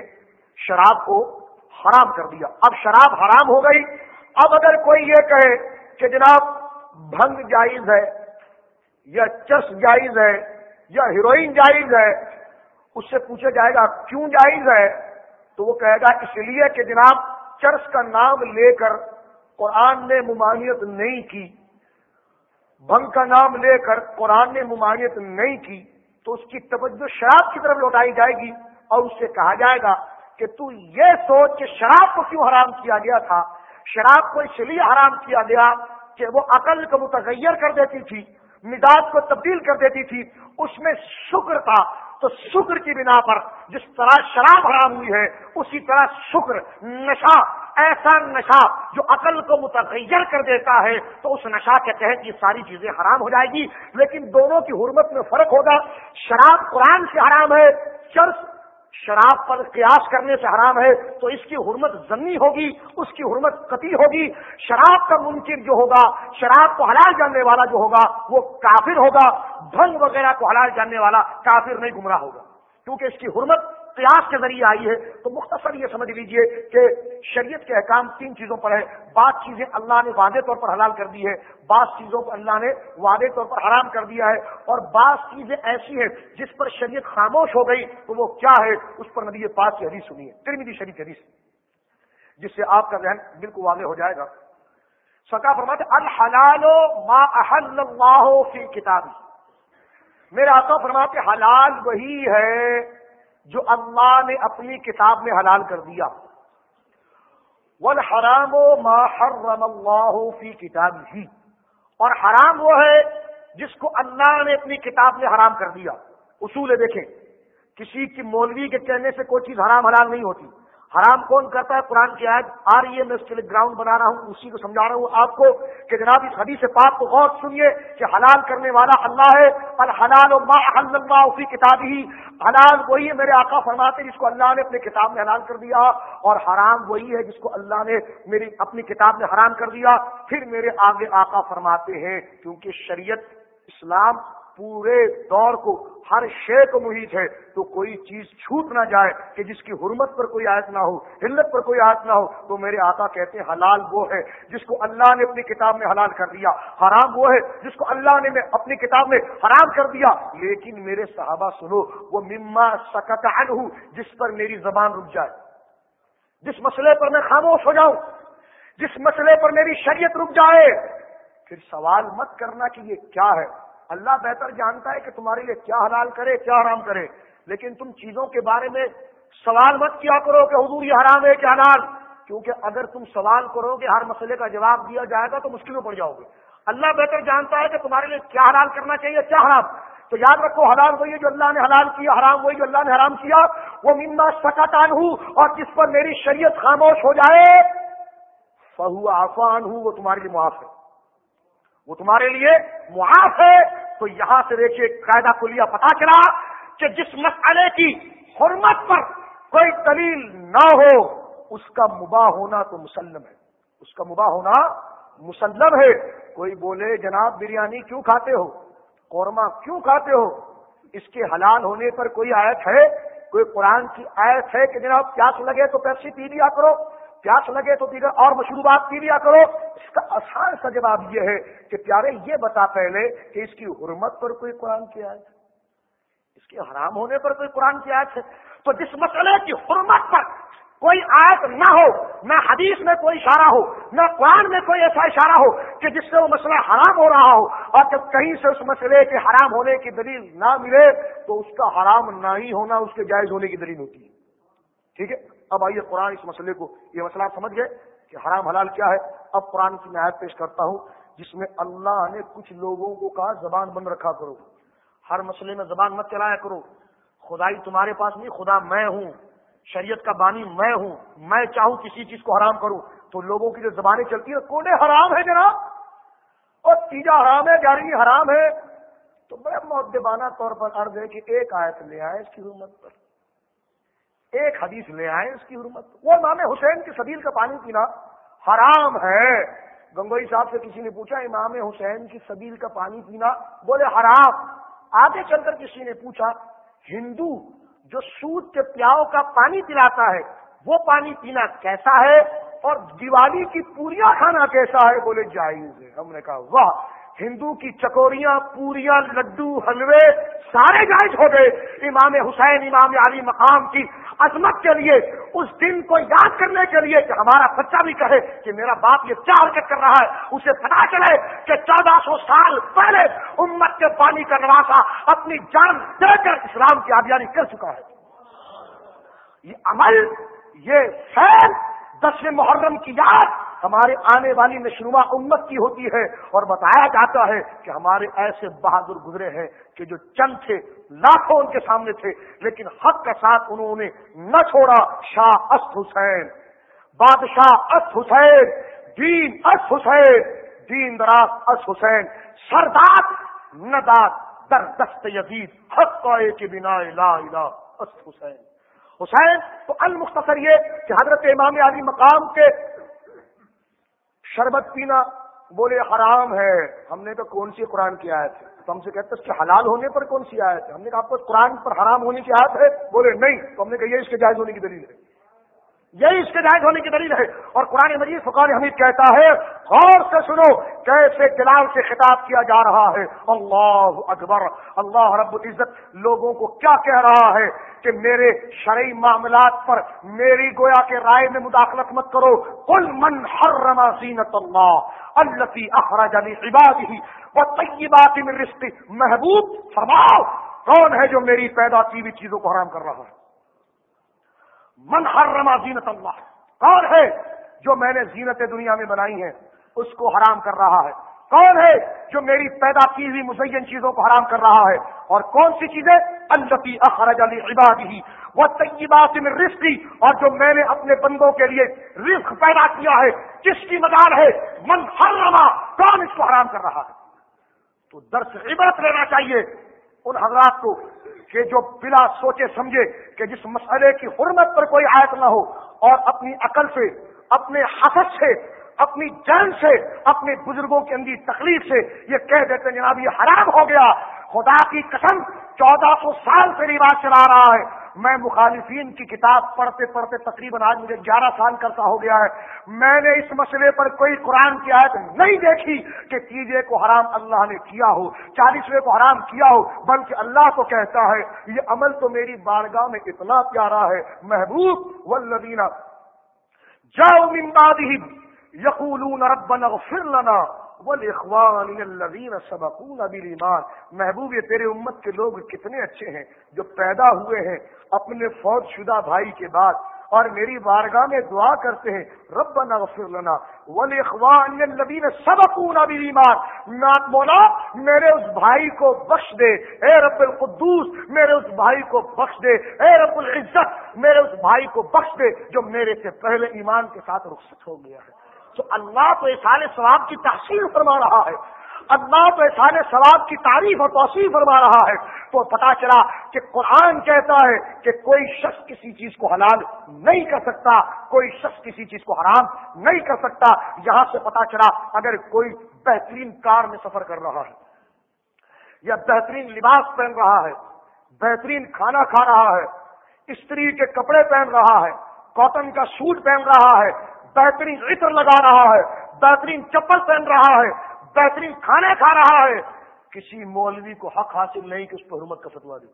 شراب کو حرام کر دیا۔ اب شراب حرام ہو گئی۔ اب اگر کوئی یہ کہے کہ جناب، بھنگ جائز ہے یا چس جائز ہے یا ہیروئن جائز ہے، اس سے پوچھا جائے گا کیوں جائز ہے؟ تو وہ کہے گا اس لیے کہ جناب، چرس کا نام لے کر قرآن نے ممانعت نہیں کی۔ بھنگ کا نام لے کر قرآن نے ممانعت نہیں کی، تو اس کی توجہ شراب کی طرف لوٹائی جائے گی۔ اور اس سے کہا جائے گا کہ تو یہ سوچ کہ شراب کو کیوں حرام کیا گیا تھا؟ شراب کو اس لیے حرام کیا گیا کہ وہ عقل کو متغیر کر دیتی تھی، مزاج کو تبدیل کر دیتی تھی۔ اس میں شکر تھا، تو شکر کی بنا پر جس طرح شراب حرام ہوئی ہے، اسی طرح شکر، نشہ ایسا نشہ جو عقل کو متغیر کر دیتا ہے، تو اس نشہ کے تحت یہ ساری چیزیں حرام ہو جائے گی۔ لیکن دونوں کی حرمت میں فرق ہوگا۔ شراب قرآن سے حرام ہے، چرس شراب پر قیاس کرنے سے حرام ہے، تو اس کی حرمت ضمی ہوگی، اس کی حرمت قطعی ہوگی۔ شراب کا ممکن جو ہوگا، شراب کو حلال جاننے والا جو ہوگا، وہ کافر ہوگا۔ بھنگ وغیرہ کو حلال جاننے والا کافر نہیں، گمراہ ہوگا۔ کیونکہ اس کی حرمت قیاس کے ذریعے آئی ہے، تو مختصر یہ سمجھ لیجیے کہ شریعت کے احکام تین چیزوں پر ہے بعض چیزیں اللہ نے واضح طور پر حلال کر دی ہے بعض چیزوں کو اللہ نے واضح طور پر حرام کر دیا ہے۔ اور بعض چیزیں ایسی ہیں جس پر شریعت خاموش ہو گئی تو وہ کیا ہے؟ اس پر نبی پاک کی حدیث سنیے۔ ترمیدی شریف حدیث، جس سے آپ کا ذہن بالکل واضح ہو جائے گا۔ سکا فرماتے الحلال ما احل اللہ فی کتابی۔ میرے آقا فرماتے حلال وہی ہے جو اللہ نے اپنی کتاب میں حلال کر دیا۔ حرام و حرم اللہ فی کتاب ہی اور حرام وہ ہے جس کو اللہ نے اپنی کتاب میں حرام کر دیا۔ اصول دیکھیں، کسی کی مولوی کے کہنے سے کوئی چیز حرام حلال نہیں ہوتی۔ حرام کون کرتا ہے؟ قرآن کی آج آ رہی ہے، میں اس کے لیے گراؤنڈ بنا رہا ہوں، اسی کو سمجھا رہا ہوں آپ کو کہ جناب اس حدیث پاک کو غور سنیے کہ حلال کرنے والا اللہ ہے، الحلال ما اللہ اسی کتاب ہی حلال وہی ہے میرے آقا فرماتے جس کو اللہ نے اپنی کتاب میں حلال کر دیا اور حرام وہی ہے جس کو اللہ نے میری اپنی کتاب میں حرام کر دیا۔ پھر میرے آگے آقا فرماتے ہیں، کیونکہ شریعت اسلام پورے دور کو ہر شے کو محیط ہے، تو کوئی چیز چھوٹ نہ جائے کہ جس کی حرمت پر کوئی آیت نہ ہو، حلت پر کوئی آیت نہ ہو، تو میرے آقا کہتے ہیں حلال وہ ہے جس کو اللہ نے اپنی کتاب میں حلال کر دیا، حرام وہ ہے جس کو اللہ نے اپنی کتاب میں حرام کر دیا۔ لیکن میرے صحابہ سنو، وہ مما سکت ہوں جس پر میری زبان رک جائے۔ جس مسئلے پر میں خاموش ہو جاؤں، جس مسئلے پر میری شریعت رک جائے۔ پھر سوال مت کرنا کہ یہ کیا ہے۔ اللہ بہتر جانتا ہے کہ تمہارے لیے کیا حلال کرے، کیا حرام کرے۔ لیکن تم چیزوں کے بارے میں سوال مت کیا کرو کہ حضور یہ حرام ہے کیا حلال، کیونکہ اگر تم سوال کرو گے، ہر مسئلے کا جواب دیا جائے گا تو مشکل میں پڑ جاؤ گے۔ اللہ بہتر جانتا ہے کہ تمہارے لیے کیا حلال کرنا چاہیے، کیا حرام۔ تو یاد رکھو، حلال وہی جو اللہ نے حلال کیا، حرام وہی جو اللہ نے حرام کیا۔ وہ مما سکاتان ہوں اور جس پر میری شریعت خاموش ہو جائے، فہو آفان ہوں وہ تمہارے لیے معاف ہے۔ وہ تمہارے لیے معاف ہے۔ تو یہاں سے دیکھیے قاعدہ کلیہ پتا چلا کہ جس مسئلے کی حرمت پر کوئی دلیل نہ ہو، اس کا مباح ہونا تو مسلم ہے۔ اس کا مباح ہونا مسلم ہے۔ کوئی بولے، جناب بریانی کیوں کھاتے ہو؟ قورمہ کیوں کھاتے ہو؟ اس کے حلال ہونے پر کوئی آیت ہے؟ کوئی قرآن کی آیت ہے کہ جناب پیاس لگے تو پیپسی پی لیا کرو؟ پیاس لگے تو دیگر اور مشروبات پی لیا کرو۔ اس کا آسان سا جواب یہ ہے کہ پیارے، یہ بتا پہلے کہ اس کی حرمت پر کوئی قرآن کی آیت اس کے حرام ہونے پر کوئی قرآن کی آیت ہے۔ تو جس مسئلے کی حرمت پر کوئی آیت نہ ہو، نہ حدیث میں کوئی اشارہ ہو، نہ قرآن میں کوئی ایسا اشارہ ہو کہ جس سے وہ مسئلہ حرام ہو رہا ہو اور جب کہیں سے اس مسئلے کے حرام ہونے کی دلیل نہ ملے تو اس کا حرام نہ ہی ہونا اس کے جائز ہونے کی دلیل ہوتی ہے۔ ٹھیک ہے؟ اب آئیے قرآن اس مسئلے کو، یہ مسئلہ آپ سمجھ گئے کہ حرام حلال کیا ہے۔ اب قرآن کی نہایت پیش کرتا ہوں، جس میں اللہ نے کچھ لوگوں کو کہا، زبان بند رکھا کرو۔ ہر مسئلے میں زبان مت چلایا کرو۔ خدائی تمہارے پاس نہیں، خدا میں ہوں۔ شریعت کا بانی میں ہوں۔ میں چاہوں کسی چیز کو حرام کروں۔ تو لوگوں کی جو زبانیں چلتی ہیں کونے حرام ہے جناب؟ اور تیجا حرام ہے گیارہویں حرام ہے۔ تو بڑے معدبانہ طور پر عرض ہے کہ ایک آیت لے آئے اس کی حکومت پر۔ ایک حدیث لے آئے اس کی حرمت۔ وہ امام حسین کی سبیل کا پانی پینا حرام ہے۔ گنگوئی صاحب سے کسی نے پوچھا، امام حسین کی سبیل کا پانی پینا؟ بولے، حرام۔ آگے چل کر کسی نے پوچھا، ہندو جو سود کے پیاؤ کا پانی پلاتا ہے، وہ پانی پینا کیسا ہے؟ اور دیوالی کی پوریا کھانا کیسا ہے؟ بولے، جائز ہے۔ ہم نے کہا، واہ! ہندو کی چکوریاں، پوریاں، لڈو، حلوے سارے جائز ہو گئے۔ امام حسین، امام علی مقام کی عظمت کے لیے، اس دن کو یاد کرنے کے لیے کہ ہمارا بچہ بھی کہے کہ میرا باپ یہ کیا حرکت کر رہا ہے۔ اسے پتا چلے کہ چودہ سو سال پہلے امت کے پانی کا نواسا اپنی جان دے کر اسلام کی آبیاری کر چکا ہے۔ یہ عمل، یہ فیل دس محرم کی یاد ہمارے آنے والی نشنما امت کی ہوتی ہے اور بتایا جاتا ہے کہ ہمارے ایسے بہادر گزرے ہیں کہ جو چند تھے، لاکھوں ان کے سامنے تھے، لیکن حق کا ساتھ انہوں نے نہ چھوڑا شاہ است حسین۔ بادشاہ است حسین، دین اس حسین۔ دین دراز اس حسین۔ سردار نداد در دست یزید۔ حق کے بنا لا الہ اس حسین۔ حسین تو المختصر یہ کہ حضرت امام علی مقام کے شربت پینا بولے حرام ہے۔ ہم نے تو کون سی قرآن کی آیت ہے؟ تو ہم سے کہتے اس کے حلال ہونے پر کون سی آیت ہے؟ ہم نے کہا آپ کو قرآن پر حرام ہونے کی آیت ہے؟ بولے نہیں۔ تو ہم نے کہا یہ اس کے جائز ہونے کی دلیل ہے۔ یہی اس کے جائز ہونے کی دلیل ہے۔ اور قرآن مجید فقان حمید کہتا ہے، غور سے سنو کیسے جلال سے خطاب کیا جا رہا ہے۔ اللہ اکبر۔ اللہ رب العزت لوگوں کو کیا کہہ رہا ہے کہ میرے شرعی معاملات پر میری گویا کے رائے میں مداخلت مت کرو۔ کل من حرم زینت اللہ التی اخراج علی عباد ہی وہ طیبات من رشتے محبوب۔ فرماؤ، کون ہے جو میری پیدا کی ہوئی چیزوں کو حرام کر رہا ہے؟ من حرما زینت اللہ، کون ہے جو میں نے زینت دنیا میں بنائی ہے اس کو حرام کر رہا ہے؟ کون ہے جو میری پیدا کی ہوئی مزین چیزوں کو حرام کر رہا ہے؟ اور کون سی چیزیں؟ الفی اخرج علی عبادی ہی وہ طیبات میں رزقی، اور جو میں نے اپنے بندوں کے لیے رزق پیدا کیا ہے کس کی مدار ہے من حرما کون اس کو حرام کر رہا ہے؟ تو درس عبرت لینا چاہیے، ان حضرات کو کہ جو بلا سوچے سمجھے کہ جس مسئلے کی حرمت پر کوئی آیت نہ ہو اور اپنی عقل سے، اپنے حسد سے، اپنی جان سے، اپنے بزرگوں کے اندر تکلیف سے یہ کہہ دیتے جناب یہ حرام ہو گیا۔ خدا کی قسم چودہ سو سال سے رواج چلا رہا ہے۔ میں مخالفین کی کتاب پڑھتے پڑھتے تقریباً آج مجھے گیارہ سال کرتا ہو گیا ہے۔ میں نے اس مسئلے پر کوئی قرآن کی آیت نہیں دیکھی کہ چیزیں کو حرام اللہ نے کیا ہو، چالیسویں کو حرام کیا ہو، بلکہ اللہ کو کہتا ہے، یہ عمل تو میری بارگاہ میں اتنا پیارا ہے۔ محبوب والذین جاؤ من بعدہم یقولون ربنا اغفر لنا۔ والاخوان الذين سبقونا بالایمان محبوب، یہ تیرے امت کے لوگ کتنے اچھے ہیں جو پیدا ہوئے ہیں اپنے فوج شدہ بھائی کے بعد، اور میری بارگاہ میں دعا کرتے ہیں، ربنا اغفر لنا والاخوان الذين سبقونا بالایمان نات مولا، میرے اس بھائی کو بخش دے، اے رب القدوس، میرے اس بھائی کو بخش دے، اے رب العزت، میرے اس بھائی کو بخش دے، جو میرے سے پہلے ایمان کے ساتھ رخصت ہو گیا ہے۔ تو اللہ تو سال ثواب کی تحصیل فرما رہا ہے، اللہ تو احسان ثواب کی تعریف اور توسیع فرما رہا ہے، تو پتا چلا کہ قرآن کہتا ہے کہ کوئی شخص کسی چیز کو حلال نہیں کر سکتا، کوئی شخص کسی چیز کو حرام نہیں کر سکتا۔ یہاں سے پتا چلا اگر کوئی بہترین کار میں سفر کر رہا ہے، یا بہترین لباس پہن رہا ہے، بہترین کھانا کھا رہا ہے، استری کے کپڑے پہن رہا ہے، کاٹن کا سوٹ پہن رہا ہے بہترین عطر لگا رہا ہے، بہترین چپل پہن رہا ہے، بہترین کھانے کھا رہا ہے۔ کسی مولوی کو حق حاصل نہیں کہ اس پر حرمت کا فتوا دے۔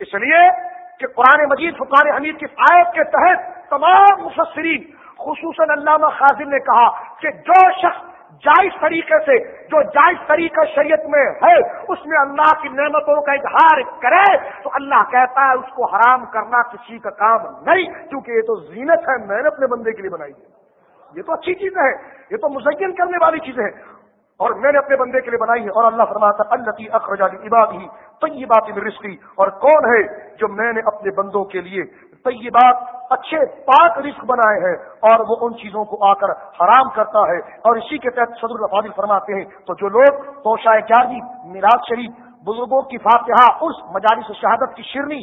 اس لیے کہ قرآن مجید، فقان حمید کی آیت کے تحت تمام مفسرین، خصوصاً علامہ خاضر نے کہا کہ جو شخص جائز طریقے سے جو جائز طریقہ شریعت میں ہے، اس میں اللہ کی نعمتوں کا اظہار کرے تو اللہ کہتا ہے اس کو حرام کرنا کسی کا کام نہیں، کیونکہ یہ تو زینت ہے، میں نے اپنے بندے کے لیے بنائی ہے۔ یہ تو اچھی چیزیں ہیں، یہ تو مزین کرنے والی چیزیں ہیں۔ اور میں نے اپنے بندے کے لیے بنائی ہے اور اللہ فرماتا اللہ کی اخرجالی عباد ہی طیبات رشتی اور کون ہے جو میں نے اپنے بندوں کے لیے طیبات، اچھے، پاک رزق بنائے ہیں اور وہ ان چیزوں کو آ کر حرام کرتا ہے اور اسی کے تحت صدر الفاظل فرماتے ہیں۔ تو جو لوگ توشائے گیارہویں میراج شریف، بزرگوں کی فاتحہ اس مجالس شہادت کی شرنی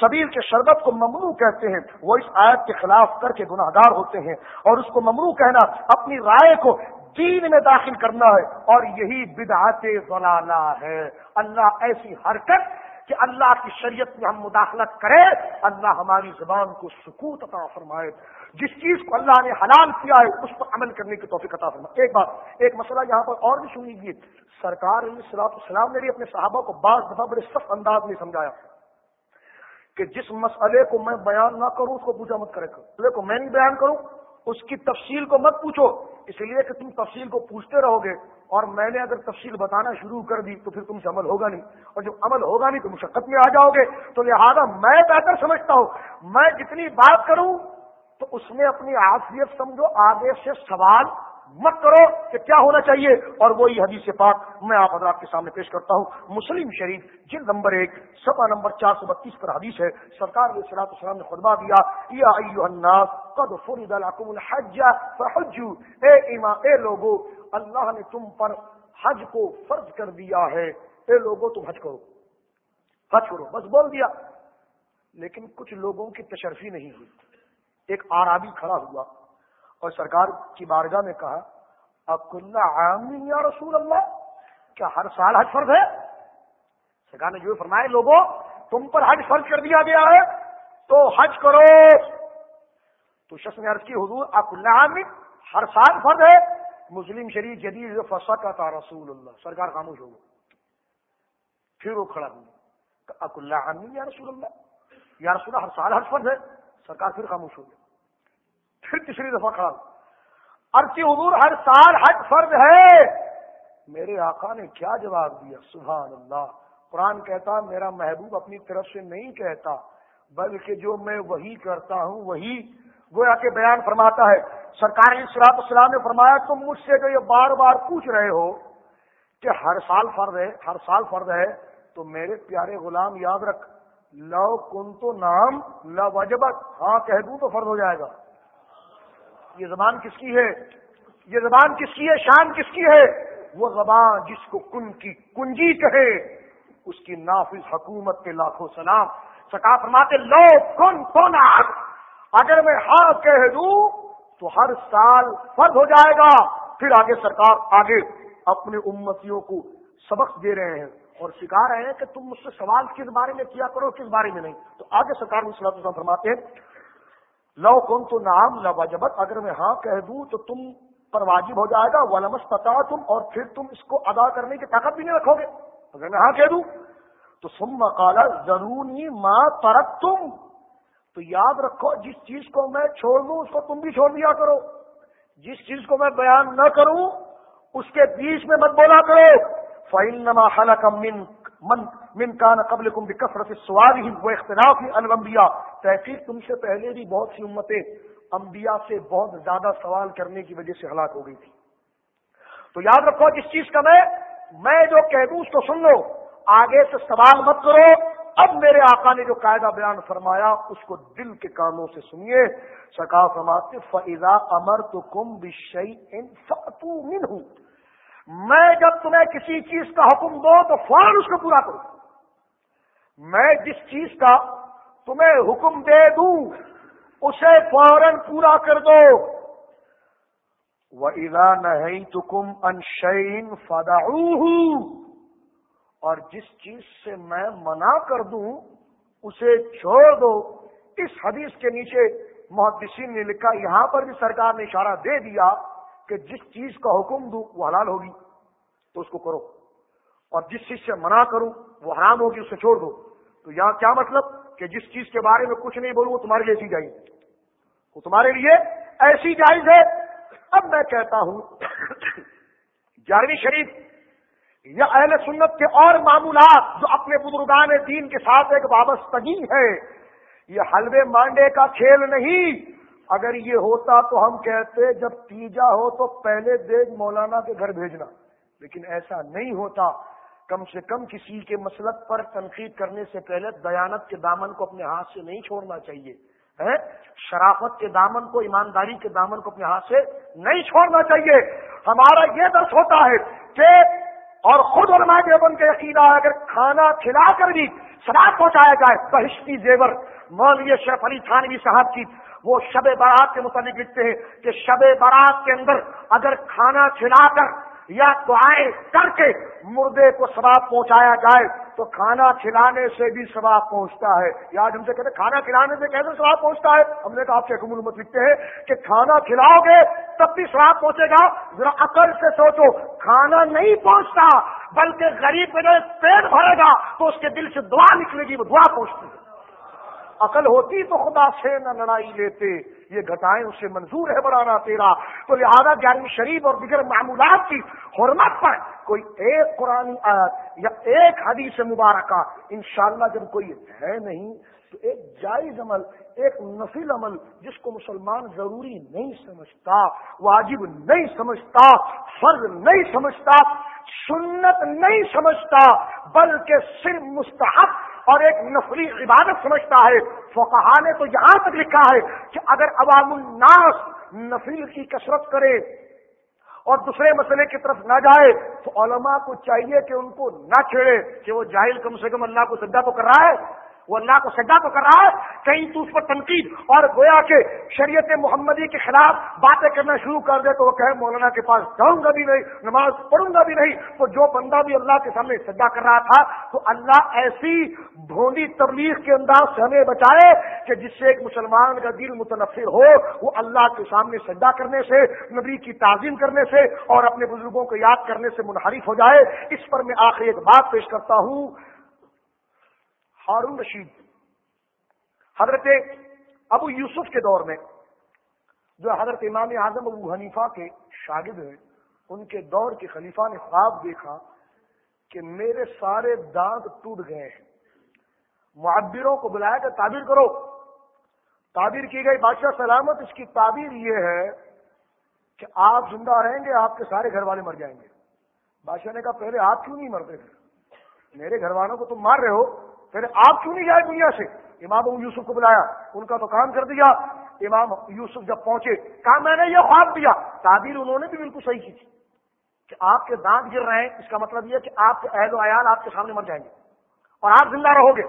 شبیر کے شربت کو ممنوع کہتے ہیں، وہ اس آیت کے خلاف کر کے گناہ گار ہوتے ہیں اور اس کو ممنوع کہنا، اپنی رائے کو دین میں داخل کرنا ہے اور یہی بدعت ضلالہ ہے۔ اللہ ایسی حرکت کہ اللہ کی شریعت میں ہم مداخلت کریں، اللہ ہماری زبان کو سکوت عطا فرمائے۔ جس چیز کو اللہ نے حلال کیا ہے، اس پر عمل کرنے کی توفیق عطا فرمائے۔ ایک بات، ایک مسئلہ یہاں پر اور بھی سن لیجیے سرکار علیہ السلام نے بھی اپنے صحابہ کو بعض دفعہ بڑے سخت انداز میں سمجھایا کہ جس مسئلے کو میں بیان نہ کروں، اس کو پوچھا مت کرے۔ مسئلے کو میں نہیں بیان کروں، اس کی تفصیل کو مت پوچھو۔ اس لیے کہ تم تفصیل کو پوچھتے رہو گے اور میں نے اگر تفصیل بتانا شروع کر دی تو پھر تم سے عمل ہوگا نہیں۔ اور جب عمل ہوگا نہیں تو مشقت میں آ جاؤ گے۔ تو لہٰذا میں بہتر سمجھتا ہوں۔ میں جتنی بات کروں تو اس میں اپنی عافیت سمجھو، آگے سے سوال مت کرو کہ کیا ہونا چاہیے۔ اور وہی حدیث پاک میں آپ حضرات کے سامنے پیش کرتا ہوں۔ مسلم شریف جن نمبر ایک سفا نمبر چار سو بتیس پر حدیث ہے۔ سرکار علیہ صلاح السلام نے خطبہ دیا، یا الناس قد فرد لكم الحج فحجوا اے ایمان، اے لوگو، اللہ نے تم پر حج کو فرض کر دیا ہے۔ اے لوگو، تم حج کرو۔ حج کرو، بس بول دیا۔ لیکن کچھ لوگوں کی تشرفی نہیں ہوئی۔ ایک آرابی کھڑا ہوا۔ اور سرکار کی بارگاہ میں کہا اکل عامی یا رسول اللہ؟ کیا ہر سال حج فرض ہے؟ سرکار نے جو فرمائے لوگوں، تم پر حج فرض کر دیا گیا ہے، تو حج کرو۔ تو شخص نے عرض کی، حضور اکل عامی ہر سال فرض ہے۔ مسلم شریف جدید فسا کا تھا رسول اللہ۔ سرکار خاموش ہو پھر وہ کھڑا ہوا اکل عامی یا رسول اللہ؟ یا رسول اللہ، ہر سال حج فرض ہے۔ سرکار پھر خاموش ہو گیا پھر تیسری دفعہ خال ارچی حضور ہر سال حج فرض ہے۔ میرے آقا نے کیا جواب دیا؟ سبحان اللہ۔ قرآن کہتا، میرا محبوب اپنی طرف سے نہیں کہتا، بلکہ جو میں وہی کرتا ہوں، وہی وہ آ کے بیان فرماتا ہے۔ سرکار سراط السلام نے فرمایا، تم مجھ سے جو یہ بار بار پوچھ رہے ہو کہ ہر سال فرض ہے، ہر سال فرض ہے، تو میرے پیارے غلام یاد رکھ۔ لو کن تو نام وجبت۔ ہاں کہہ دوں تو فرض ہو جائے گا۔ یہ زبان کس کی ہے؟ یہ زبان کس کی ہے؟ شان کس کی ہے؟ وہ زبان جس کو کن کی کنجی کہے، اس کی نافذ حکومت کے لاکھوں سلام۔ سکا فرماتے، لو کن کون اگر میں ہاں کہہ دوں، تو ہر سال فرد ہو جائے گا۔ پھر آگے سرکار آگے اپنے امتیوں کو سبق دے رہے ہیں اور سکھا رہے ہیں کہ تم مجھ سے سوال کس بارے میں کیا کرو، کس بارے میں نہیں۔ تو آگے سرکار میں فرماتے ہیں لو کن تو نام لواجبت اگر میں ہاں کہہ دوں تو تم پر واجب ہو جائے گا ولمس پتا تم اور پھر تم اس کو ادا کرنے کی طاقت بھی نہیں رکھو گے۔ اگر میں ہاں کہہ دوں تو سم مکالا ضروری ماں ترک تم تو یاد رکھو، جس چیز کو میں چھوڑ دوں، اس کو تم بھی چھوڑ دیا کرو۔ جس چیز کو میں بیان نہ کروں، اس کے بیچ میں مت بولا کرو۔ فائن نما خلق من من من کان قبل کم بکثرت سوال ہی وہ اختلاف ہی الانبیاء. تحقیق تم سے پہلے بھی بہت سی امتیں انبیاء سے بہت زیادہ سوال کرنے کی وجہ سے ہلاک ہو گئی تھی. تو یاد رکھو جس چیز کا میں میں جو کہہ دوں اس کو سن لو. آگے سے سوال مت کرو. اب میرے آقا نے جو قاعدہ بیان فرمایا اس کو دل کے کانوں سے سنیے. سکا فرماتے فضا امر تو کم بشئی ان میں جب تمہیں کسی چیز کا حکم دو تو فوراً اس کو پورا کرو۔ میں جس چیز کا تمہیں حکم دے دوں، اسے فوراً پورا کر دو۔ وہ ادا نہیں تو کم انشین اور جس چیز سے میں منع کر دوں، اسے چھوڑ دو۔ اس حدیث کے نیچے محدثین نے لکھا، یہاں پر بھی سرکار نے اشارہ دے دیا کہ جس چیز کا حکم دوں، وہ حلال ہوگی، تو اس کو کرو۔ اور جس چیز سے منع کروں، وہ حرام ہوگی، اسے چھوڑ دو۔ تو یہاں کیا مطلب؟ کہ جس چیز کے بارے میں کچھ نہیں بولوں، وہ تمہارے لیے ایسی جائز وہ تمہارے لیے ایسی جائز ہے۔ اب میں کہتا ہوں گیارہویں شریف یا اہل سنت کے اور معمولات جو اپنے بزرگان دین کے ساتھ ایک وابستگی ہے یہ حلوے مانڈے کا کھیل نہیں۔ اگر یہ ہوتا تو ہم کہتے، جب تیجا ہو تو پہلے دیکھ مولانا کے گھر بھیجنا۔ لیکن ایسا نہیں ہوتا۔ کم سے کم کسی کے مسلک پر تنقید کرنے سے پہلے دیانت کے دامن کو اپنے ہاتھ سے نہیں چھوڑنا چاہیے شرافت کے دامن کو، ایمانداری کے دامن کو اپنے ہاتھ سے نہیں چھوڑنا چاہیے۔ ہمارا یہ درس ہوتا ہے کہ اور خود علماء دیوبند کے عقیدہ ہے اگر کھانا کھلا کر بھی شراب پہنچایا جائے، بہشتی زیور، مولوی شیف علی تھانوی صاحب کی وہ شب بارات کے متعلق لکھتے ہیں کہ شب بارات کے اندر اگر کھانا کھلا کر یا دعائیں کر کے مردے کو ثواب پہنچایا جائے تو کھانا کھلانے سے بھی ثواب پہنچتا ہے۔ یا ہم سے کہتے ہیں، کھانا کھلانے سے کیسے ثواب پہنچتا ہے؟ ہم نے کہا، آپ سے مت لکھتے ہیں کہ کھانا کھلاؤ گے تب بھی ثواب پہنچے گا۔ ذرا عقل سے سوچو، کھانا نہیں پہنچتا بلکہ غریب میں پیٹ بھرے گا تو اس کے دل سے دعا نکلے گی، وہ دعا پہنچتی ہے۔ عقل ہوتی تو خدا سے نہ لڑائی لیتے۔ یہ گھٹائیں اسے منظور ہے بڑھانا تیرا۔ تو لہٰذا گیارہویں شریف اور دیگر معمولات کی حرمت پر کوئی ایک قرآن آیت یا ایک حدیث مبارکہ انشاءاللہ جب کوئی ہے نہیں تو ایک جائز عمل، ایک نفل عمل جس کو مسلمان ضروری نہیں سمجھتا، واجب نہیں سمجھتا، فرض نہیں سمجھتا، سنت نہیں سمجھتا، بلکہ صرف مستحب اور ایک نفلی عبادت سمجھتا ہے۔ فقہ نے تو یہاں تک لکھا ہے کہ اگر عوام الناس نفیل کی کثرت کرے اور دوسرے مسئلے کی طرف نہ جائے، تو علماء کو چاہیے کہ ان کو نہ چھیڑے کہ وہ جاہل کم سے کم اللہ کو سجدہ تو کر رہا ہے۔ وہ اللہ کو سجا تو کر رہا ہے، کہیں تو اس پر تنقید اور گویا کے شریعت محمدی کے خلاف باتیں کرنا شروع کر دے تو وہ کہے، مولانا کے پاس جاؤں گا بھی نہیں، نماز پڑھوں گا بھی نہیں، تو جو بندہ بھی اللہ کے سامنے سجا کر رہا تھا، تو اللہ ایسی بھونڈی تبلیغ کے انداز سے ہمیں بچائے کہ جس سے ایک مسلمان کا دل متنفر ہو، وہ اللہ کے سامنے سجا کرنے سے، نبی کی تعظیم کرنے سے اور اپنے بزرگوں کو یاد کرنے سے منحرف ہو جائے۔ اس پر میں آخر ایک بات پیش کرتا ہوں۔ ہارون رشید، حضرت ابو یوسف کے دور میں، جو حضرت امام اعظم ابو حنیفہ کے شاگرد ہیں، ان کے دور کے خلیفہ نے خواب دیکھا کہ میرے سارے دانت ٹوٹ گئے ہیں۔ معبروں کو بلایا کہ تعبیر کرو۔ تعبیر کی گئی، بادشاہ سلامت، اس کی تعبیر یہ ہے کہ آپ زندہ رہیں گے، آپ کے سارے گھر والے مر جائیں گے۔ بادشاہ نے کہا، پہلے آپ کیوں نہیں مرتے تھے میرے گھر والوں کو تم مار رہے ہو۔ پھر آپ کیوں نہیں جائے دنیا سے؟ امام ابو یوسف کو بلایا، ان کا تو کام کر دیا۔ امام یوسف جب پہنچے، کہا، میں نے یہ خواب دیا۔ تعبیر انہوں نے بھی بالکل صحیح کی تھی کہ آپ کے دانت گر رہے ہیں۔ اس کا مطلب یہ کہ آپ کے اہل و عیال آپ کے سامنے مر جائیں گے اور آپ زندہ رہو گے۔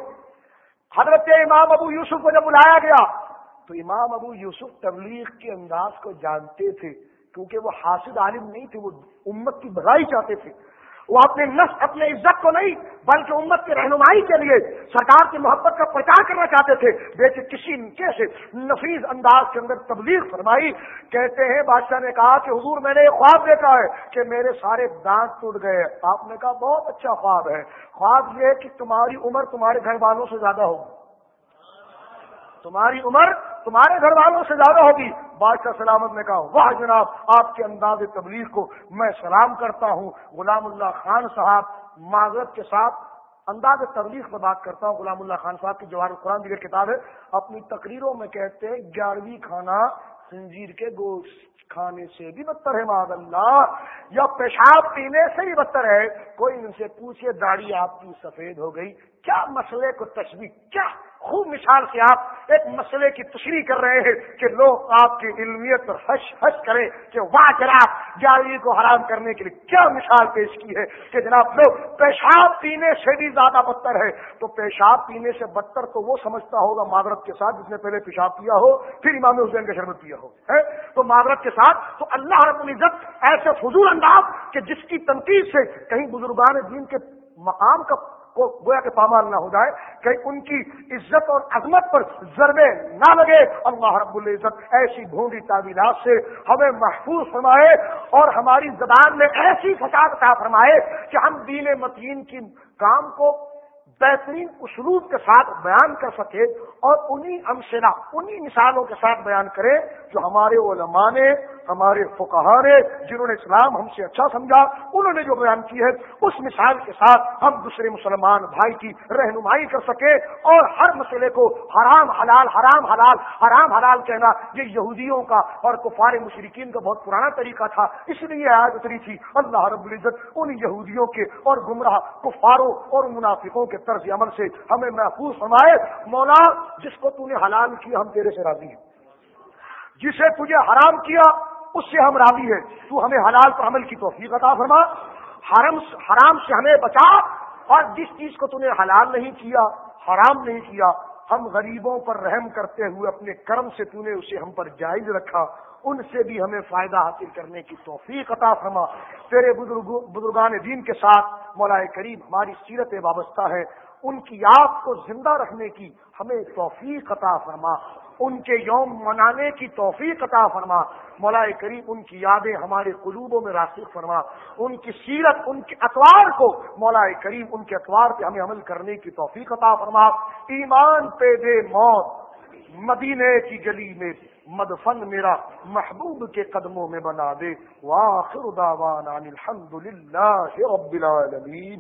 حضرت امام ابو یوسف کو جب بلایا گیا، تو امام ابو یوسف تبلیغ کے انداز کو جانتے تھے، کیونکہ وہ حاصل عالم نہیں تھے، وہ امت کی بھلائی چاہتے تھے۔ وہ اپنے نفس، اپنے عزت کو نہیں، بلکہ امت کی رہنمائی کے لیے سرکار کی محبت کا پرچار کرنا چاہتے تھے۔ بیچے کسی کیسے نفیس انداز کے اندر تبلیغ فرمائی، کہتے ہیں، بادشاہ نے کہا کہ حضور میں نے خواب دیکھا ہے کہ میرے سارے دانت ٹوٹ گئے آپ نے کہا، بہت اچھا خواب ہے۔ خواب یہ کہ تمہاری عمر تمہارے گھر والوں سے زیادہ ہوگی۔ تمہاری عمر تمہارے گھر والوں سے زیادہ ہوگی۔ بادشاہ سلامت نے کہا، واہ جناب، آپ کے انداز تبلیغ کو میں سلام کرتا ہوں۔ غلام اللہ خان صاحب معذرت کے ساتھ انداز تبلیغ پر بات کرتا ہوں۔ غلام اللہ خان صاحب کی جوہر قرآن دیگر کتاب ہے۔ اپنی تقریروں میں کہتے ہیں، گیارہویں کھانا خنزیر کے گوشت کھانے سے بھی بدتر ہے معذ اللہ۔ یا پیشاب پینے سے بھی بدتر ہے۔ کوئی ان سے پوچھے، داڑھی آپ کی سفید ہو گئی۔ کیا مسئلے کو تشویش کیا خوب مثال سے آپ ایک مسئلے کی تشریح کر رہے ہیں کہ لوگ آپ کی علمیت پر ہش ہش کریں کہ واہ جناب جاری کو حرام کرنے کے لیے کیا مثال پیش کی ہے کہ جناب لوگ پیشاب پینے سے بھی زیادہ بدتر ہے تو پیشاب پینے سے بدتر تو وہ سمجھتا ہوگا معذرت کے ساتھ جس نے پہلے پیشاب پیا ہو، پھر امام حسین کا شربت پیا ہو تو معذرت کے ساتھ تو اللہ رب العزت ایسے فضول انداز کہ جس کی تنقید سے کہیں بزرگان دین کے مقام کا کو گویا کے پامال نہ ہو جائے کہ ان کی عزت اور عظمت پر ضربے نہ لگے۔ اللہ رب العزت ایسی بھونڈی تعبیرات سے ہمیں محفوظ فرمائے اور ہماری زبان میں ایسی فساد کا فرمائے کہ ہم دین متین کی کام کو بہترین اسلوب کے ساتھ بیان کر سکے اور انہی امثلہ، انہی مثالوں کے ساتھ بیان کرے جو ہمارے علماء نے، ہمارے فقہ نے، جنہوں نے اسلام ہم سے اچھا سمجھا، انہوں نے جو بیان کی ہے، اس مثال کے ساتھ ہم دوسرے مسلمان بھائی کی رہنمائی کر سکے اور ہر مسئلے کو حرام حلال حرام حلال حرام حلال کہنا، یہ یہودیوں کا اور کفار مشرقین کا بہت پرانا طریقہ تھا، اس لیے آج اتری تھی، اللہ رب العزت ان یہودیوں کے اور گمراہ کفاروں اور منافقوں کے طرز عمل سے ہمیں محفوظ فرمائے، مولا، جس کو تو نے حلال کیا، ہم تیرے سے راضی ہیں۔ جسے تجھے حرام کیا، اس سے ہم راضی ہیں۔ تو ہمیں حلال پر عمل کی توفیق عطا فرما۔ حرم حرام سے ہمیں بچا۔ اور جس چیز کو تو نے حلال نہیں کیا، حرام نہیں کیا، ہم غریبوں پر رحم کرتے ہوئے اپنے کرم سے تو نے اسے ہم پر جائز رکھا۔ ان سے بھی ہمیں فائدہ حاصل کرنے کی توفیق عطا فرما۔ تیرے بزرگان دین کے ساتھ مولا کریم ہماری سیرت وابستہ ہے۔ ان کی یاد کو زندہ رکھنے کی ہمیں توفیق عطا فرما۔ ان کے یوم منانے کی توفیق عطا فرما۔ مولا کریم ان کی یادیں ہمارے قلوبوں میں راسخ فرما۔ ان کی سیرت، ان کے اتوار کو مولا کریم ان کے اتوار پہ ہمیں عمل کرنے کی توفیق عطا فرما۔ ایمان پہ دے موت مدینے کی گلی میں۔ مدفن میرا محبوب کے قدموں میں بنا دے۔ واخر دعوانا الحمد للہ رب العالمین۔